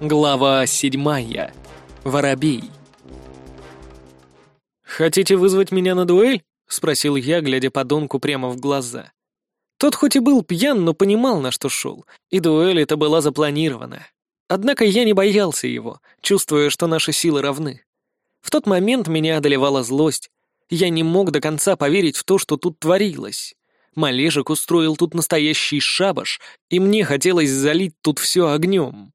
Глава седьмая. Воробей. «Хотите вызвать меня на дуэль?» — спросил я, глядя подонку прямо в глаза. Тот хоть и был пьян, но понимал, на что шел, и дуэль эта была запланирована. Однако я не боялся его, чувствуя, что наши силы равны. В тот момент меня одолевала злость. Я не мог до конца поверить в то, что тут творилось. Малежик устроил тут настоящий шабаш, и мне хотелось залить тут все огнем.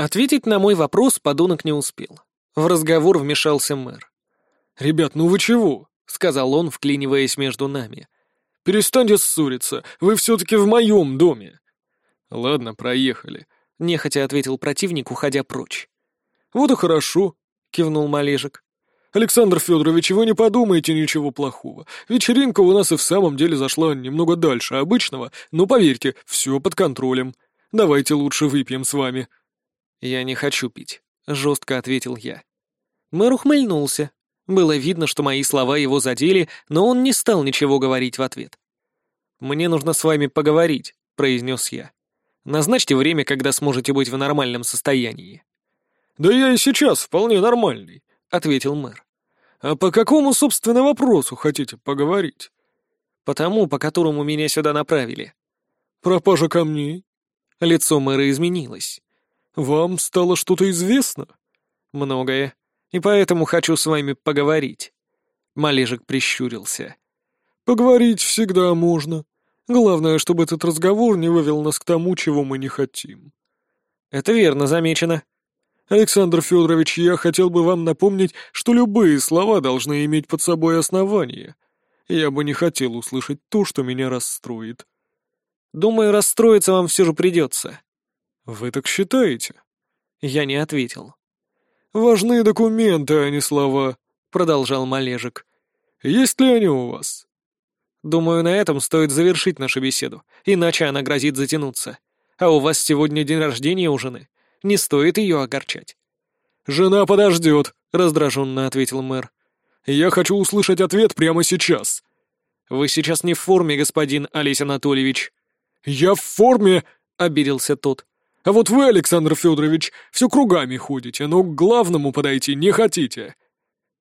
Ответить на мой вопрос подонок не успел. В разговор вмешался мэр. «Ребят, ну вы чего?» — сказал он, вклиниваясь между нами. «Перестаньте ссориться, вы все-таки в моем доме». «Ладно, проехали», — нехотя ответил противник, уходя прочь. «Вот и хорошо», — кивнул Малежик. «Александр Федорович, вы не подумайте ничего плохого. Вечеринка у нас и в самом деле зашла немного дальше обычного, но поверьте, все под контролем. Давайте лучше выпьем с вами». «Я не хочу пить», — жестко ответил я. Мэр ухмыльнулся. Было видно, что мои слова его задели, но он не стал ничего говорить в ответ. «Мне нужно с вами поговорить», — произнес я. «Назначьте время, когда сможете быть в нормальном состоянии». «Да я и сейчас вполне нормальный», — ответил мэр. «А по какому, собственно, вопросу хотите поговорить?» «По тому, по которому меня сюда направили». «Пропажа камней?» Лицо мэра изменилось. «Вам стало что-то известно?» «Многое. И поэтому хочу с вами поговорить». Малежик прищурился. «Поговорить всегда можно. Главное, чтобы этот разговор не вывел нас к тому, чего мы не хотим». «Это верно замечено». «Александр Федорович, я хотел бы вам напомнить, что любые слова должны иметь под собой основание. Я бы не хотел услышать то, что меня расстроит». «Думаю, расстроиться вам все же придется». «Вы так считаете?» Я не ответил. «Важны документы, а не слова», — продолжал Малежик. «Есть ли они у вас?» «Думаю, на этом стоит завершить нашу беседу, иначе она грозит затянуться. А у вас сегодня день рождения у жены. Не стоит ее огорчать». «Жена подождет», — раздраженно ответил мэр. «Я хочу услышать ответ прямо сейчас». «Вы сейчас не в форме, господин Олесь Анатольевич». «Я в форме», — обиделся тот. А вот вы, Александр Федорович, все кругами ходите, но к главному подойти не хотите».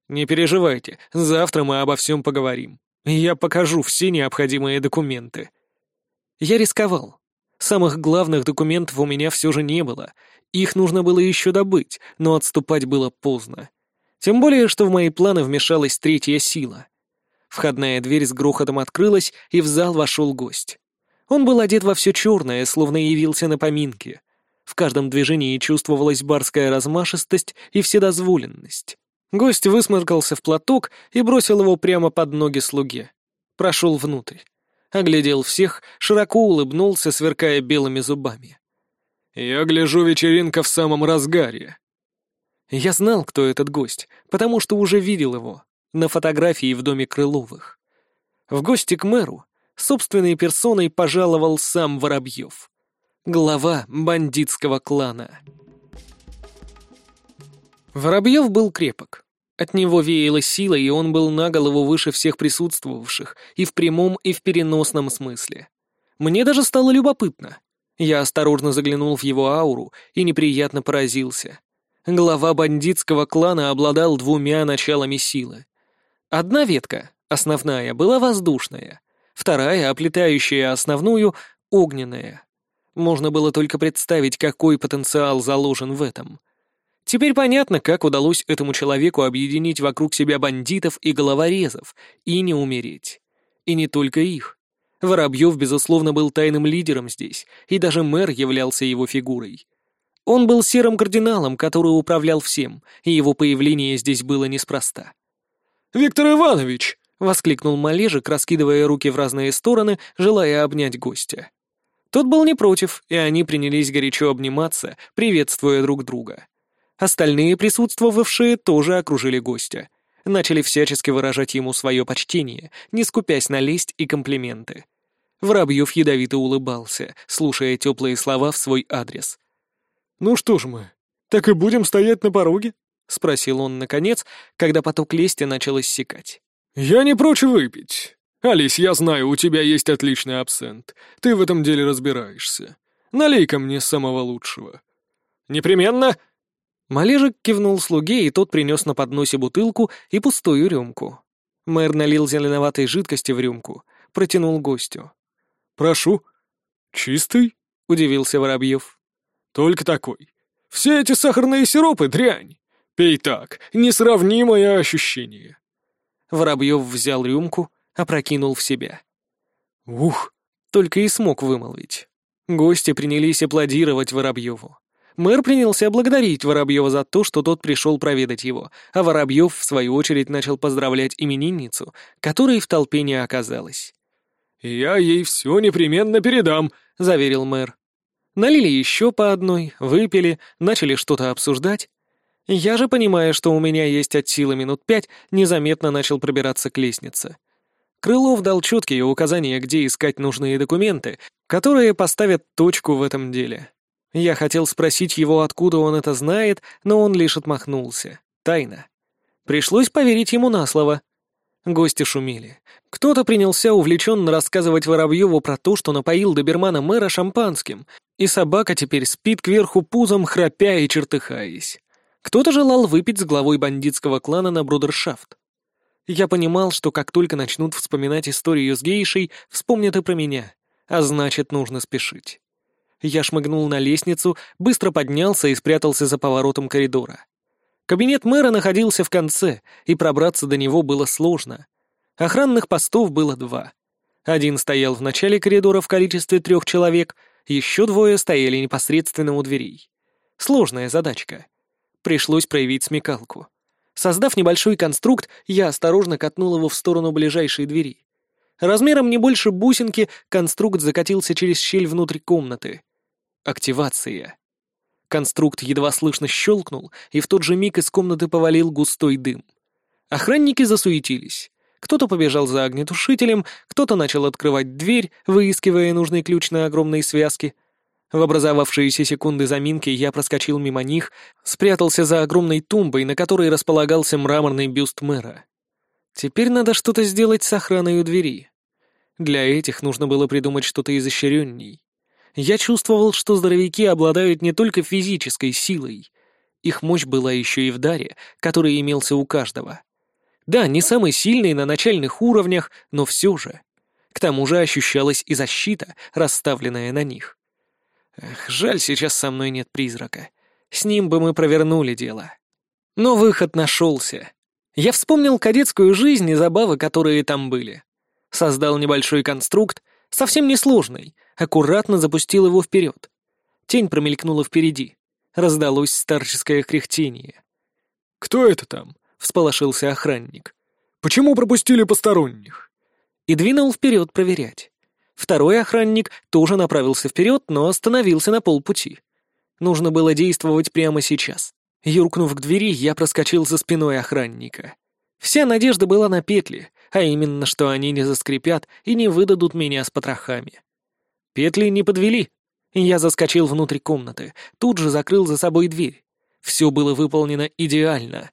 «Не переживайте, завтра мы обо всем поговорим. Я покажу все необходимые документы». Я рисковал. Самых главных документов у меня все же не было. Их нужно было еще добыть, но отступать было поздно. Тем более, что в мои планы вмешалась третья сила. Входная дверь с грохотом открылась, и в зал вошел гость. Он был одет во все черное, словно явился на поминки. В каждом движении чувствовалась барская размашистость и вседозволенность. Гость высморкался в платок и бросил его прямо под ноги слуге. Прошел внутрь. Оглядел всех, широко улыбнулся, сверкая белыми зубами. «Я гляжу, вечеринка в самом разгаре». Я знал, кто этот гость, потому что уже видел его на фотографии в доме Крыловых. В гости к мэру собственной персоной пожаловал сам Воробьев глава бандитского клана. Воробьев был крепок. От него веяло сила, и он был на голову выше всех присутствовавших, и в прямом, и в переносном смысле. Мне даже стало любопытно. Я осторожно заглянул в его ауру и неприятно поразился. Глава бандитского клана обладал двумя началами силы. Одна ветка, основная, была воздушная, вторая, оплетающая основную, огненная. Можно было только представить, какой потенциал заложен в этом. Теперь понятно, как удалось этому человеку объединить вокруг себя бандитов и головорезов и не умереть. И не только их. Воробьев, безусловно, был тайным лидером здесь, и даже мэр являлся его фигурой. Он был серым кардиналом, который управлял всем, и его появление здесь было неспроста. «Виктор Иванович!» — воскликнул Малежик, раскидывая руки в разные стороны, желая обнять гостя. Тот был не против, и они принялись горячо обниматься, приветствуя друг друга. Остальные присутствовавшие тоже окружили гостя. Начали всячески выражать ему свое почтение, не скупясь на лесть и комплименты. Воробьев ядовито улыбался, слушая теплые слова в свой адрес. «Ну что ж мы, так и будем стоять на пороге?» — спросил он наконец, когда поток лести начал иссякать. «Я не прочь выпить. «Алис, я знаю, у тебя есть отличный абсент. Ты в этом деле разбираешься. Налей-ка мне самого лучшего». Непременно!» Малежик кивнул слуге, и тот принес на подносе бутылку и пустую рюмку. Мэр налил зеленоватой жидкости в рюмку, протянул гостю. «Прошу». «Чистый?» — удивился Воробьев. «Только такой. Все эти сахарные сиропы — дрянь. Пей так, несравнимое ощущение». Воробьев взял рюмку, опрокинул в себя. «Ух!» — только и смог вымолвить. Гости принялись аплодировать Воробьеву. Мэр принялся благодарить Воробьева за то, что тот пришел проведать его, а Воробьев, в свою очередь, начал поздравлять именинницу, которой в толпе не оказалось. «Я ей все непременно передам», — заверил мэр. Налили еще по одной, выпили, начали что-то обсуждать. Я же, понимая, что у меня есть от силы минут пять, незаметно начал пробираться к лестнице. Крылов дал четкие указания, где искать нужные документы, которые поставят точку в этом деле. Я хотел спросить его, откуда он это знает, но он лишь отмахнулся. Тайна. Пришлось поверить ему на слово. Гости шумели. Кто-то принялся увлеченно рассказывать Воробьеву про то, что напоил добермана мэра шампанским, и собака теперь спит кверху пузом, храпя и чертыхаясь. Кто-то желал выпить с главой бандитского клана на брудершафт. Я понимал, что как только начнут вспоминать историю с гейшей, вспомнят и про меня, а значит, нужно спешить. Я шмыгнул на лестницу, быстро поднялся и спрятался за поворотом коридора. Кабинет мэра находился в конце, и пробраться до него было сложно. Охранных постов было два. Один стоял в начале коридора в количестве трех человек, еще двое стояли непосредственно у дверей. Сложная задачка. Пришлось проявить смекалку. Создав небольшой конструкт, я осторожно катнул его в сторону ближайшей двери. Размером не больше бусинки, конструкт закатился через щель внутрь комнаты. Активация. Конструкт едва слышно щелкнул, и в тот же миг из комнаты повалил густой дым. Охранники засуетились. Кто-то побежал за огнетушителем, кто-то начал открывать дверь, выискивая нужный ключ на огромной связке. В образовавшиеся секунды заминки я проскочил мимо них, спрятался за огромной тумбой, на которой располагался мраморный бюст мэра. Теперь надо что-то сделать с охраной у двери. Для этих нужно было придумать что-то изощренней. Я чувствовал, что здоровяки обладают не только физической силой. Их мощь была еще и в даре, который имелся у каждого. Да, не самый сильный на начальных уровнях, но все же. К тому же ощущалась и защита, расставленная на них. Эх, жаль, сейчас со мной нет призрака. С ним бы мы провернули дело. Но выход нашелся. Я вспомнил кадетскую жизнь и забавы, которые там были. Создал небольшой конструкт, совсем несложный, аккуратно запустил его вперед. Тень промелькнула впереди. Раздалось старческое кряхтение. «Кто это там?» — всполошился охранник. «Почему пропустили посторонних?» И двинул вперед проверять. Второй охранник тоже направился вперед, но остановился на полпути. Нужно было действовать прямо сейчас. Юркнув к двери, я проскочил за спиной охранника. Вся надежда была на петли, а именно, что они не заскрипят и не выдадут меня с потрохами. Петли не подвели. Я заскочил внутрь комнаты, тут же закрыл за собой дверь. Все было выполнено идеально.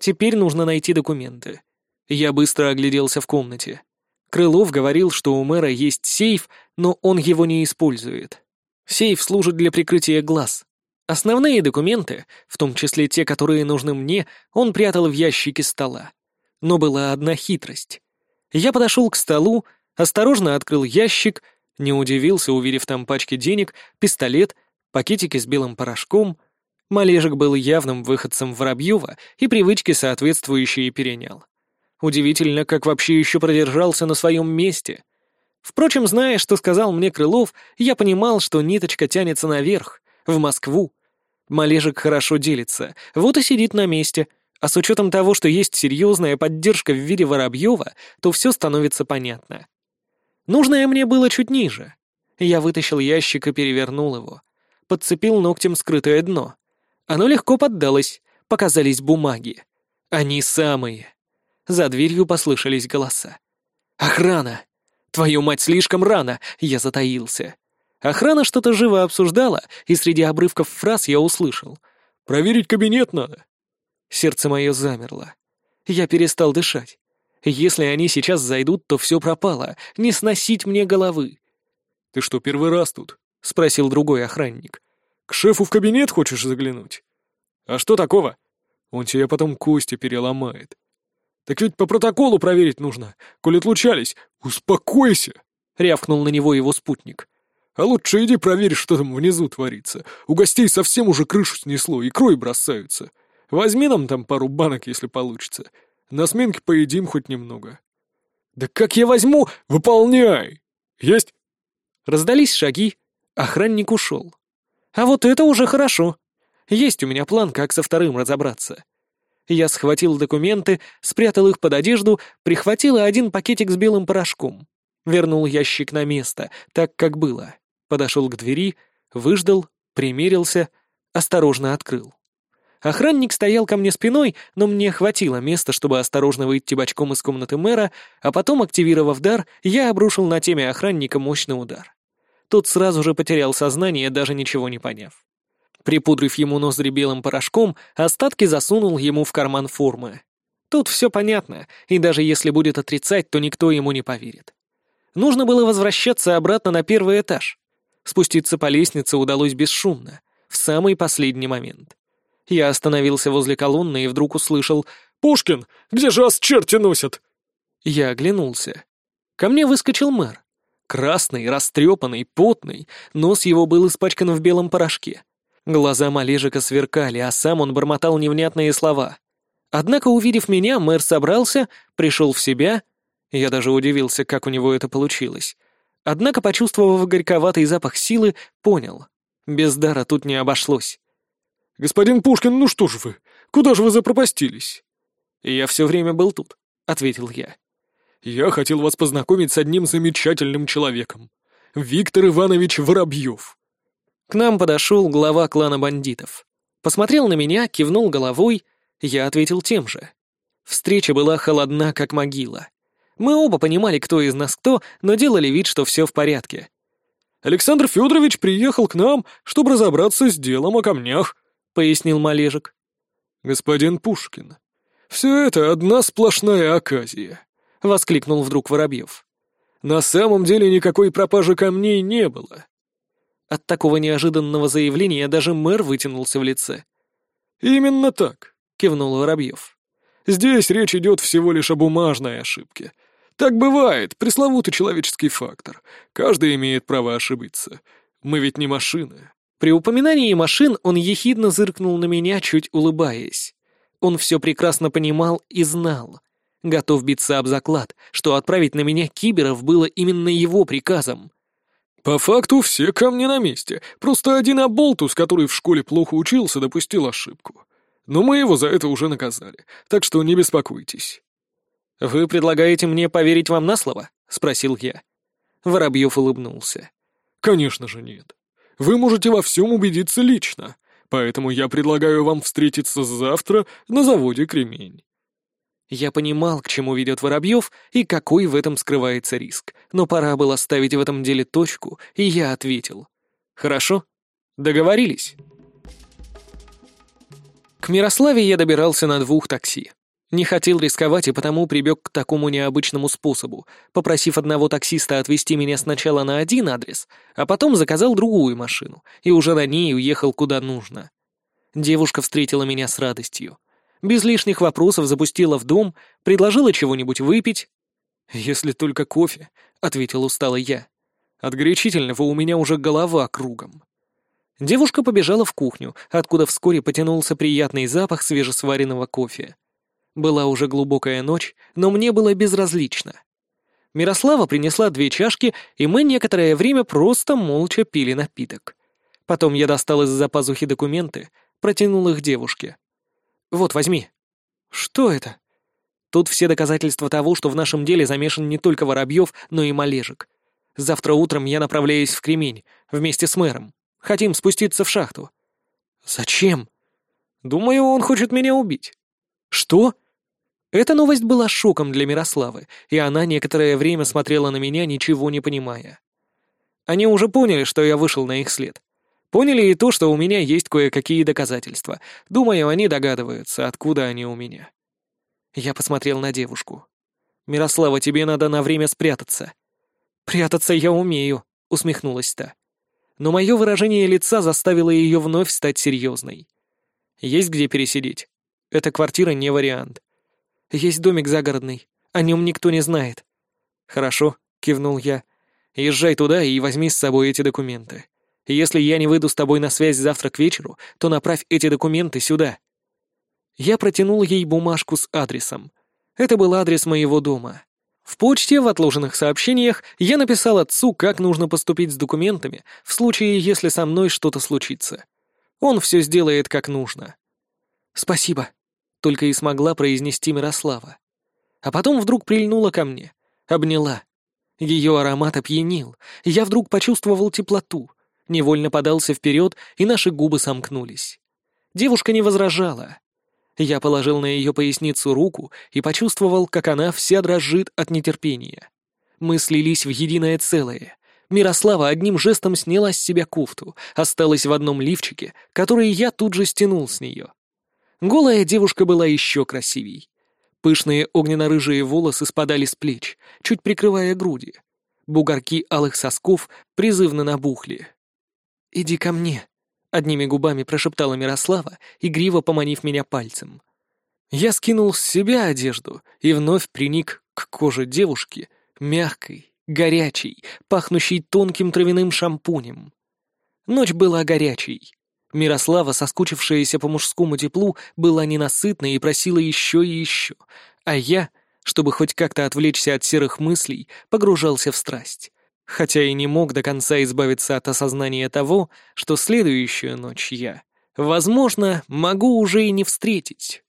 Теперь нужно найти документы. Я быстро огляделся в комнате. Крылов говорил, что у мэра есть сейф, но он его не использует. Сейф служит для прикрытия глаз. Основные документы, в том числе те, которые нужны мне, он прятал в ящике стола. Но была одна хитрость. Я подошел к столу, осторожно открыл ящик, не удивился, увидев там пачки денег, пистолет, пакетики с белым порошком, Малежик был явным выходцем Воробьева и привычки соответствующие перенял. Удивительно, как вообще еще продержался на своем месте. Впрочем, зная, что сказал мне Крылов, я понимал, что ниточка тянется наверх, в Москву. Малежик хорошо делится, вот и сидит на месте, а с учетом того, что есть серьезная поддержка в виде Воробьева, то все становится понятно. Нужное мне было чуть ниже. Я вытащил ящик и перевернул его. Подцепил ногтем скрытое дно — оно легко поддалось, показались бумаги. Они самые. За дверью послышались голоса. «Охрана! Твою мать, слишком рано!» Я затаился. Охрана что-то живо обсуждала, и среди обрывков фраз я услышал. «Проверить кабинет надо». Сердце мое замерло. Я перестал дышать. Если они сейчас зайдут, то все пропало, не сносить мне головы. «Ты что, первый раз тут?» — спросил другой охранник. К шефу в кабинет хочешь заглянуть? А что такого? Он тебе потом кости переломает. Так ведь по протоколу проверить нужно. Коли отлучались, успокойся!» — рявкнул на него его спутник. «А лучше иди проверь, что там внизу творится. У гостей совсем уже крышу снесло, и крой бросаются. Возьми нам там пару банок, если получится. На сменке поедим хоть немного». «Да как я возьму? Выполняй!» «Есть!» Раздались шаги, охранник ушел. «А вот это уже хорошо. Есть у меня план, как со вторым разобраться». Я схватил документы, спрятал их под одежду, прихватил один пакетик с белым порошком. Вернул ящик на место, так как было. Подошел к двери, выждал, примерился, осторожно открыл. Охранник стоял ко мне спиной, но мне хватило места, чтобы осторожно выйти бочком из комнаты мэра, а потом, активировав дар, я обрушил на теме охранника мощный удар. Тот сразу же потерял сознание, даже ничего не поняв. Припудрив ему ноздри белым порошком, остатки засунул ему в карман формы. Тут все понятно, и даже если будет отрицать, то никто ему не поверит. Нужно было возвращаться обратно на первый этаж. Спуститься по лестнице удалось бесшумно, в самый последний момент. Я остановился возле колонны и вдруг услышал «Пушкин, где же вас черти носят?» Я оглянулся. Ко мне выскочил мэр. Красный, растрепанный, потный, нос его был испачкан в белом порошке. Глаза Малежика сверкали, а сам он бормотал невнятные слова. Однако, увидев меня, мэр собрался, пришел в себя. Я даже удивился, как у него это получилось. Однако, почувствовав горьковатый запах силы, понял. Без дара тут не обошлось. «Господин Пушкин, ну что ж вы? Куда же вы запропастились?» «Я все время был тут», — ответил я. «Я хотел вас познакомить с одним замечательным человеком. Виктор Иванович Воробьев. К нам подошел глава клана бандитов. Посмотрел на меня, кивнул головой, я ответил тем же. Встреча была холодна, как могила. Мы оба понимали, кто из нас кто, но делали вид, что все в порядке. «Александр Федорович приехал к нам, чтобы разобраться с делом о камнях», — пояснил Малежик. «Господин Пушкин, все это одна сплошная оказия», — воскликнул вдруг Воробьев. «На самом деле никакой пропажи камней не было. От такого неожиданного заявления даже мэр вытянулся в лице. «Именно так», — кивнул Воробьев. «Здесь речь идет всего лишь о бумажной ошибке. Так бывает, пресловутый человеческий фактор. Каждый имеет право ошибиться. Мы ведь не машины». При упоминании машин он ехидно зыркнул на меня, чуть улыбаясь. Он все прекрасно понимал и знал. Готов биться об заклад, что отправить на меня киберов было именно его приказом. «По факту все камни на месте. Просто один оболтус, который в школе плохо учился, допустил ошибку. Но мы его за это уже наказали, так что не беспокойтесь». «Вы предлагаете мне поверить вам на слово?» — спросил я. Воробьев улыбнулся. «Конечно же нет. Вы можете во всем убедиться лично, поэтому я предлагаю вам встретиться завтра на заводе «Кремень». Я понимал, к чему ведет Воробьев и какой в этом скрывается риск, но пора было ставить в этом деле точку, и я ответил. «Хорошо, договорились». К Мирославе я добирался на двух такси. Не хотел рисковать и потому прибег к такому необычному способу, попросив одного таксиста отвезти меня сначала на один адрес, а потом заказал другую машину и уже на ней уехал куда нужно. Девушка встретила меня с радостью без лишних вопросов запустила в дом, предложила чего-нибудь выпить. «Если только кофе», — ответил устало я. «От горячительного у меня уже голова кругом». Девушка побежала в кухню, откуда вскоре потянулся приятный запах свежесваренного кофе. Была уже глубокая ночь, но мне было безразлично. Мирослава принесла две чашки, и мы некоторое время просто молча пили напиток. Потом я достал из-за пазухи документы, протянул их девушке. Вот, возьми». «Что это?» «Тут все доказательства того, что в нашем деле замешан не только Воробьев, но и Малежик. Завтра утром я направляюсь в Кремень, вместе с мэром. Хотим спуститься в шахту». «Зачем?» «Думаю, он хочет меня убить». «Что?» Эта новость была шоком для Мирославы, и она некоторое время смотрела на меня, ничего не понимая. Они уже поняли, что я вышел на их след. Поняли и то, что у меня есть кое-какие доказательства. Думаю, они догадываются, откуда они у меня. Я посмотрел на девушку. «Мирослава, тебе надо на время спрятаться». «Прятаться я умею», — усмехнулась та. но мое выражение лица заставило ее вновь стать серьезной. Есть где пересидеть. Эта квартира не вариант. Есть домик загородный. О нем никто не знает. Хорошо, кивнул я. Езжай туда и возьми с собой эти документы. Если я не выйду с тобой на связь завтра к вечеру, то направь эти документы сюда. Я протянул ей бумажку с адресом. Это был адрес моего дома. В почте в отложенных сообщениях я написал отцу, как нужно поступить с документами в случае, если со мной что-то случится. Он все сделает как нужно. «Спасибо», — только и смогла произнести Мирослава. А потом вдруг прильнула ко мне, обняла. Ее аромат опьянил, я вдруг почувствовал теплоту, невольно подался вперед, и наши губы сомкнулись. Девушка не возражала. Я положил на ее поясницу руку и почувствовал, как она вся дрожит от нетерпения. Мы слились в единое целое. Мирослава одним жестом сняла с себя куфту, осталась в одном лифчике, который я тут же стянул с нее. Голая девушка была еще красивей. Пышные огненно-рыжие волосы спадали с плеч, чуть прикрывая груди. Бугорки алых сосков призывно набухли. «Иди ко мне», Одними губами прошептала Мирослава, игриво поманив меня пальцем. Я скинул с себя одежду и вновь приник к коже девушки, мягкой, горячей, пахнущей тонким травяным шампунем. Ночь была горячей. Мирослава, соскучившаяся по мужскому теплу, была ненасытной и просила еще и еще, а я, чтобы хоть как-то отвлечься от серых мыслей, погружался в страсть хотя и не мог до конца избавиться от осознания того, что следующую ночь я, возможно, могу уже и не встретить.